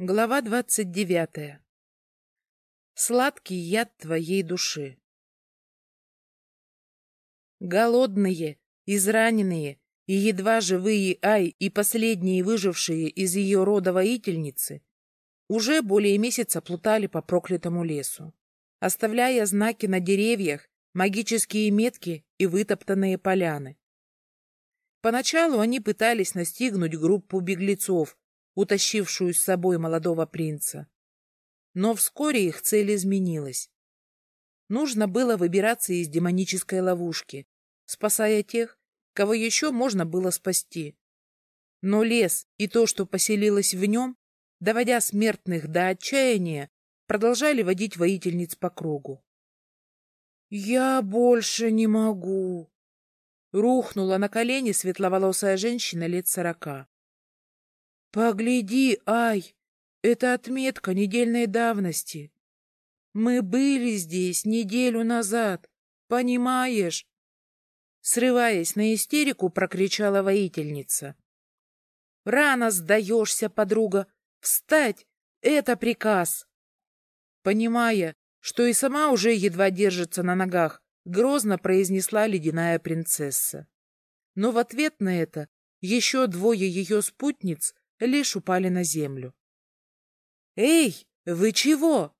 Глава двадцать девятая. Сладкий яд твоей души. Голодные, израненные и едва живые Ай и последние выжившие из ее рода воительницы уже более месяца плутали по проклятому лесу, оставляя знаки на деревьях, магические метки и вытоптанные поляны. Поначалу они пытались настигнуть группу беглецов, утащившую с собой молодого принца. Но вскоре их цель изменилась. Нужно было выбираться из демонической ловушки, спасая тех, кого еще можно было спасти. Но лес и то, что поселилось в нем, доводя смертных до отчаяния, продолжали водить воительниц по кругу. «Я больше не могу!» Рухнула на колени светловолосая женщина лет сорока. Погляди, Ай, это отметка недельной давности. Мы были здесь неделю назад, понимаешь? Срываясь на истерику, прокричала воительница. Рано сдаешься, подруга. Встать! Это приказ. Понимая, что и сама уже едва держится на ногах, грозно произнесла ледяная принцесса. Но в ответ на это еще двое ее спутниц лишь упали на землю. «Эй, вы чего?»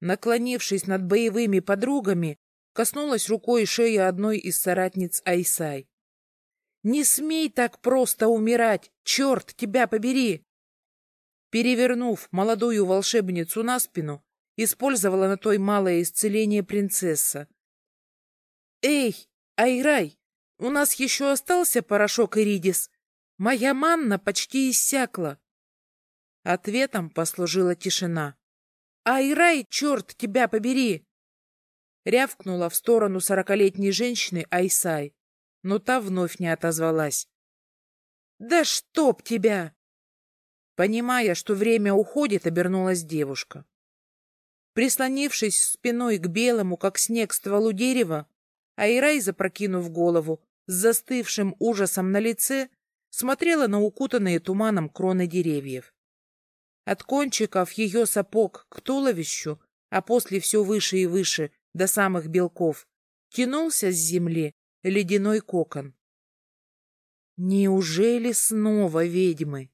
Наклонившись над боевыми подругами, коснулась рукой шеи одной из соратниц Айсай. «Не смей так просто умирать! Черт, тебя побери!» Перевернув молодую волшебницу на спину, использовала на той малое исцеление принцесса. «Эй, Айрай, у нас еще остался порошок Иридис?» Моя манна почти иссякла. Ответом послужила тишина. «Айрай, черт, тебя побери!» Рявкнула в сторону сорокалетней женщины Айсай, но та вновь не отозвалась. «Да чтоб тебя!» Понимая, что время уходит, обернулась девушка. Прислонившись спиной к белому, как снег, стволу дерева, Айрай, запрокинув голову, с застывшим ужасом на лице, смотрела на укутанные туманом кроны деревьев. От кончиков ее сапог к туловищу, а после все выше и выше, до самых белков, тянулся с земли ледяной кокон. Неужели снова ведьмы?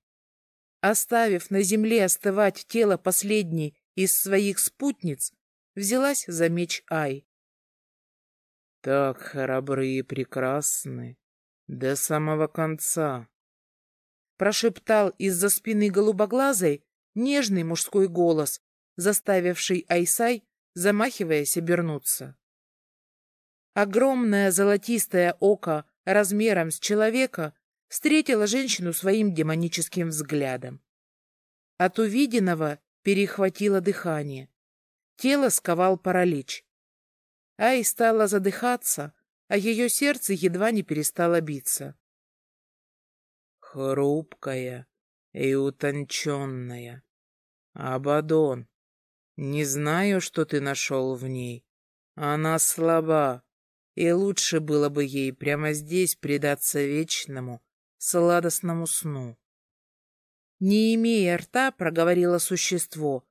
Оставив на земле остывать тело последней из своих спутниц, взялась за меч Ай. Так храбры и прекрасны до самого конца прошептал из-за спины голубоглазой нежный мужской голос, заставивший Айсай, замахиваясь, обернуться. Огромное золотистое око размером с человека встретило женщину своим демоническим взглядом. От увиденного перехватило дыхание. Тело сковал паралич. Ай стала задыхаться, а ее сердце едва не перестало биться хрупкая и утонченная. Абадон, не знаю, что ты нашел в ней. Она слаба, и лучше было бы ей прямо здесь предаться вечному, сладостному сну. Не имея рта, проговорило существо,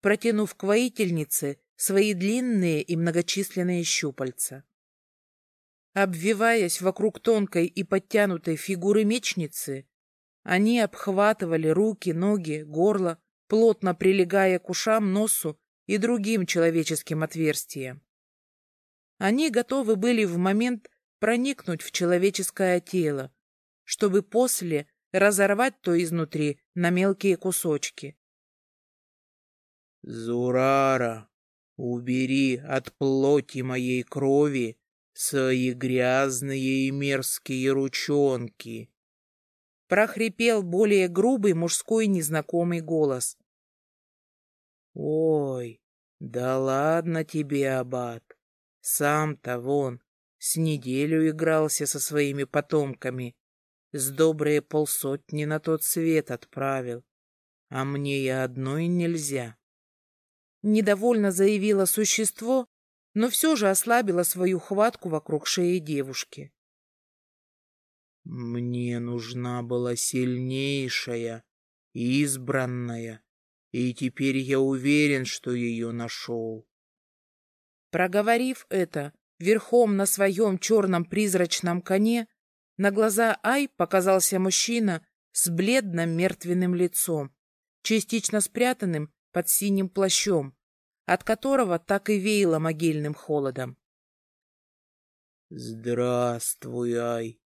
протянув к воительнице свои длинные и многочисленные щупальца. Обвиваясь вокруг тонкой и подтянутой фигуры мечницы, они обхватывали руки, ноги, горло, плотно прилегая к ушам, носу и другим человеческим отверстиям. Они готовы были в момент проникнуть в человеческое тело, чтобы после разорвать то изнутри на мелкие кусочки. «Зурара, убери от плоти моей крови свои грязные и мерзкие ручонки!» прохрипел более грубый мужской незнакомый голос. «Ой, да ладно тебе, аббат. Сам-то вон с неделю игрался со своими потомками, с добрые полсотни на тот свет отправил, а мне и одной нельзя». Недовольно заявило существо, но все же ослабило свою хватку вокруг шеи девушки. Мне нужна была сильнейшая, избранная и теперь я уверен, что ее нашел. Проговорив это, верхом на своем черном призрачном коне, на глаза Ай показался мужчина с бледным мертвенным лицом, частично спрятанным под синим плащом, от которого так и веяло могильным холодом. «Здравствуй, Ай!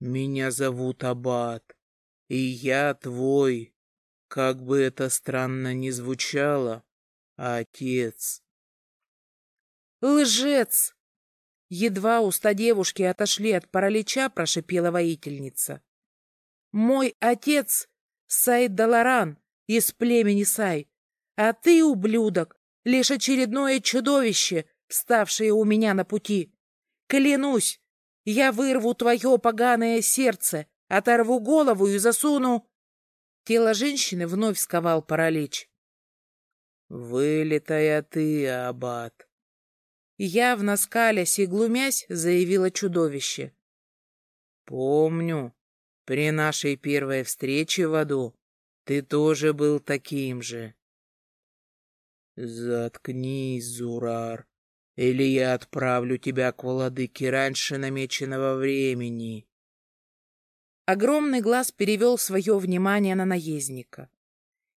Меня зовут Аббат, и я твой, как бы это странно ни звучало, отец». «Лжец!» Едва уста девушки отошли от паралича, прошипела воительница. «Мой отец Сайд Даларан из племени Сай, а ты, ублюдок, лишь очередное чудовище, вставшее у меня на пути. Клянусь, я вырву твое поганое сердце, оторву голову и засуну...» Тело женщины вновь сковал паралич. «Вылитая ты, аббат!» Явно скалясь и глумясь, заявило чудовище. «Помню, при нашей первой встрече в аду ты тоже был таким же. Заткнись, Зурар, или я отправлю тебя к владыке раньше намеченного времени. Огромный глаз перевел свое внимание на наездника.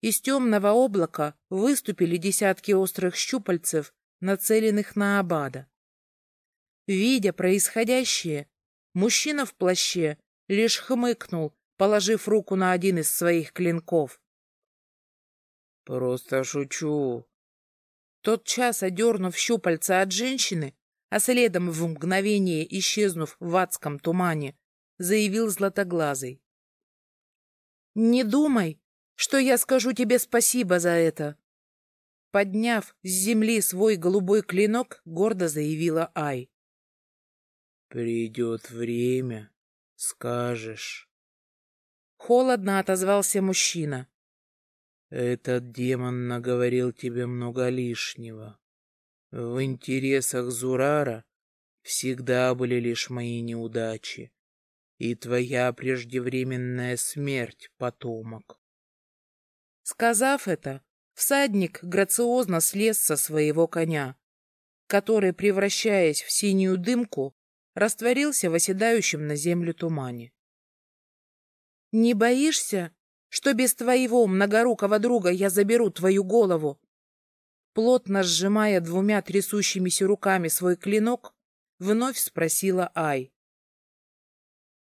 Из темного облака выступили десятки острых щупальцев, нацеленных на Абада. Видя происходящее, мужчина в плаще лишь хмыкнул, положив руку на один из своих клинков. «Просто шучу». Тот час, одернув щупальца от женщины, а следом в мгновение исчезнув в адском тумане, заявил Златоглазый. «Не думай, что я скажу тебе спасибо за это!» Подняв с земли свой голубой клинок, гордо заявила Ай. «Придет время, скажешь». Холодно отозвался мужчина. Этот демон наговорил тебе много лишнего. В интересах Зурара всегда были лишь мои неудачи и твоя преждевременная смерть, потомок. Сказав это, всадник грациозно слез со своего коня, который, превращаясь в синюю дымку, растворился в оседающем на землю тумане. «Не боишься, что без твоего многорукого друга я заберу твою голову?» Плотно сжимая двумя трясущимися руками свой клинок, вновь спросила Ай.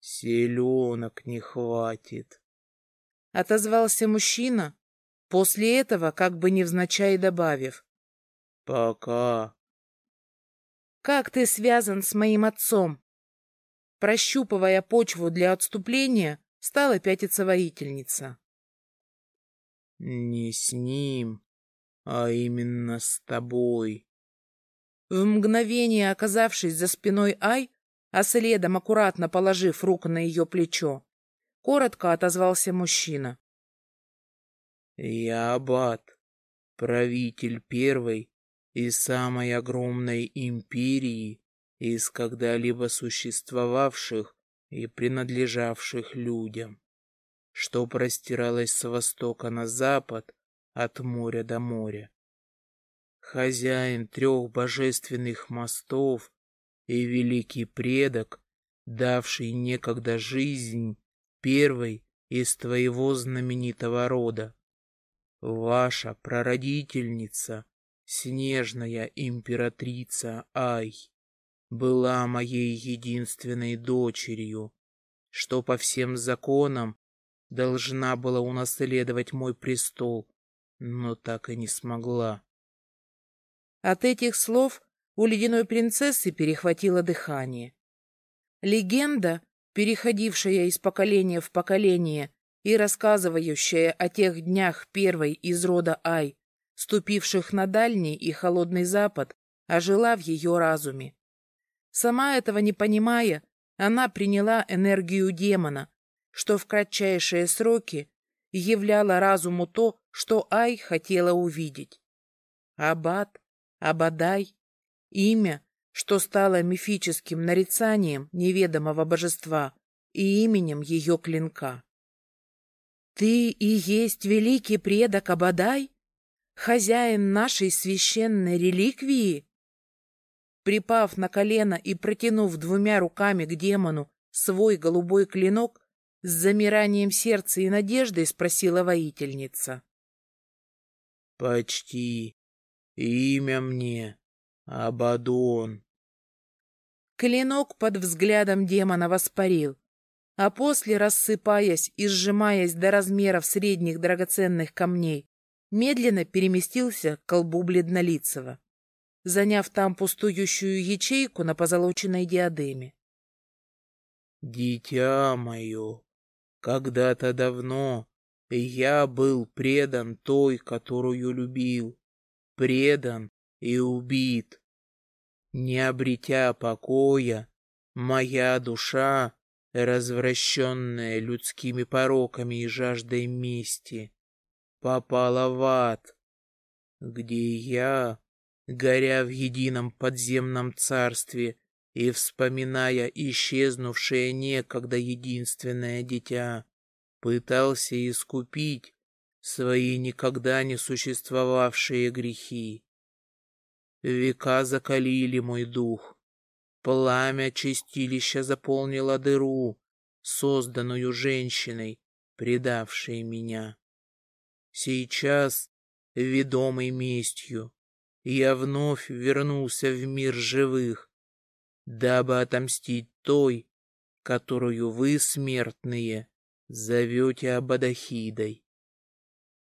«Селенок не хватит», — отозвался мужчина, после этого как бы невзначай добавив. «Пока». «Как ты связан с моим отцом?» Прощупывая почву для отступления, Стала пятиться воительница. «Не с ним, а именно с тобой». В мгновение оказавшись за спиной Ай, а следом аккуратно положив руку на ее плечо, коротко отозвался мужчина. «Я Аббат, правитель первой и самой огромной империи из когда-либо существовавших и принадлежавших людям, что простиралось с востока на запад от моря до моря. Хозяин трех божественных мостов и великий предок, давший некогда жизнь первой из твоего знаменитого рода. Ваша прародительница, снежная императрица Ай была моей единственной дочерью, что по всем законам должна была унаследовать мой престол, но так и не смогла. От этих слов у ледяной принцессы перехватило дыхание. Легенда, переходившая из поколения в поколение и рассказывающая о тех днях первой из рода Ай, ступивших на дальний и холодный запад, ожила в ее разуме. Сама этого не понимая, она приняла энергию демона, что в кратчайшие сроки являло разуму то, что Ай хотела увидеть. Абад, Абадай, имя, что стало мифическим нарицанием неведомого божества и именем ее клинка. «Ты и есть великий предок Абадай?» хозяин нашей священной реликвии? Припав на колено и протянув двумя руками к демону свой голубой клинок, с замиранием сердца и надеждой спросила воительница. «Почти. Имя мне Абадон». Клинок под взглядом демона воспарил, а после, рассыпаясь и сжимаясь до размеров средних драгоценных камней, медленно переместился к колбу бледнолицего, заняв там пустующую ячейку на позолоченной диадеме. «Дитя мое, когда-то давно я был предан той, которую любил, предан и убит. Не обретя покоя, моя душа, развращенная людскими пороками и жаждой мести, попала в ад, где я, горя в едином подземном царстве и вспоминая исчезнувшее некогда единственное дитя, пытался искупить свои никогда не существовавшие грехи. Века закалили мой дух. Пламя чистилища заполнило дыру, созданную женщиной, предавшей меня. Сейчас, ведомый местью, я вновь вернулся в мир живых, дабы отомстить той, которую вы, смертные, зовете Абадахидой.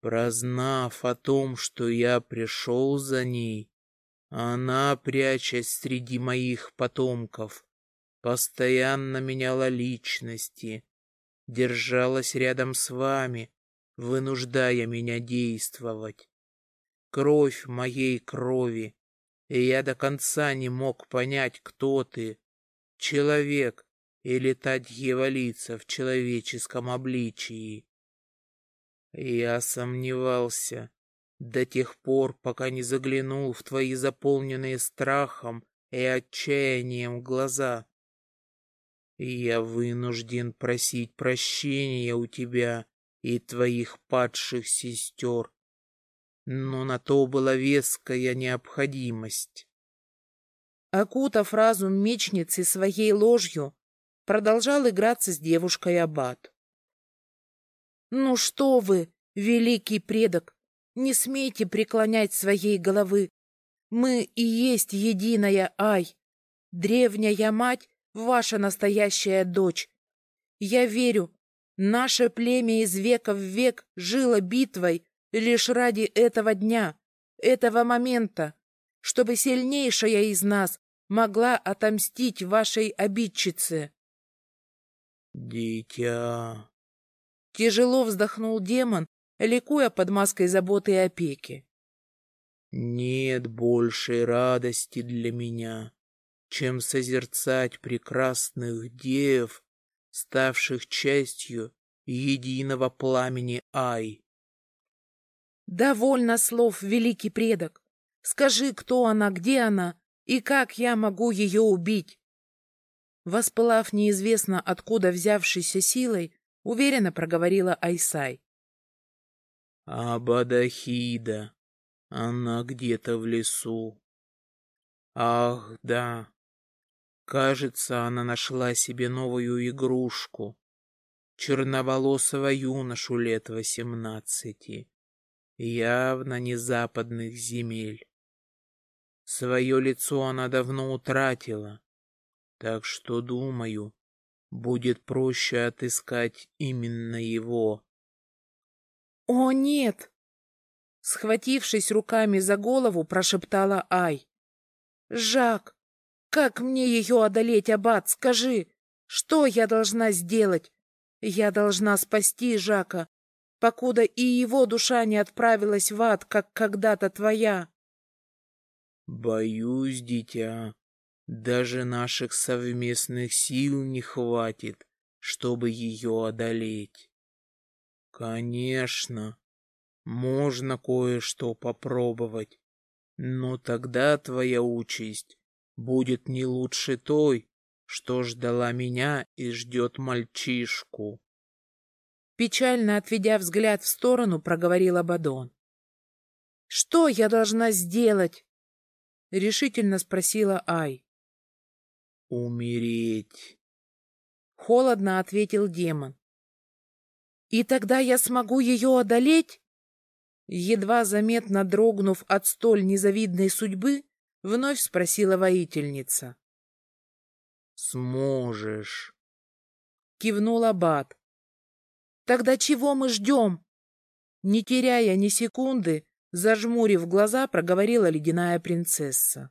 Прознав о том, что я пришел за ней, она, прячась среди моих потомков, постоянно меняла личности, держалась рядом с вами, вынуждая меня действовать. Кровь моей крови, и я до конца не мог понять, кто ты, человек или та дьяволица в человеческом обличии. Я сомневался, до тех пор, пока не заглянул в твои заполненные страхом и отчаянием глаза. Я вынужден просить прощения у тебя и твоих падших сестер. Но на то была веская необходимость. Окутав разум мечницы своей ложью, продолжал играться с девушкой Аббат. «Ну что вы, великий предок, не смейте преклонять своей головы. Мы и есть единая Ай. Древняя мать — ваша настоящая дочь. Я верю, наше племя из века в век жило битвой лишь ради этого дня, этого момента, чтобы сильнейшая из нас могла отомстить вашей обидчице. «Дитя!» Тяжело вздохнул демон, ликуя под маской заботы и опеки. «Нет большей радости для меня, чем созерцать прекрасных дев, ставших частью единого пламени Ай». «Довольно слов, великий предок. Скажи, кто она, где она и как я могу ее убить?» Воспылав неизвестно откуда взявшейся силой, уверенно проговорила Айсай. Абадахида. Она где-то в лесу. Ах, да. Кажется, она нашла себе новую игрушку. Черноволосого юношу лет восемнадцати. Явно не западных земель. Свое лицо она давно утратила. Так что, думаю, будет проще отыскать именно его. «О, нет!» Схватившись руками за голову, прошептала Ай. «Жак, как мне ее одолеть, Аббат, скажи? Что я должна сделать? Я должна спасти Жака, покуда и его душа не отправилась в ад, как когда-то твоя». «Боюсь, дитя, даже наших совместных сил не хватит, чтобы ее одолеть». Конечно, можно кое-что попробовать, но тогда твоя участь будет не лучше той, что ждала меня и ждет мальчишку. Печально отведя взгляд в сторону, проговорил Абадон. Что я должна сделать? — решительно спросила Ай. «Умереть», — холодно ответил демон. «И тогда я смогу ее одолеть?» Едва заметно дрогнув от столь незавидной судьбы, вновь спросила воительница. «Сможешь», — кивнул Аббат. «Тогда чего мы ждем?» Не теряя ни секунды, зажмурив глаза, проговорила ледяная принцесса.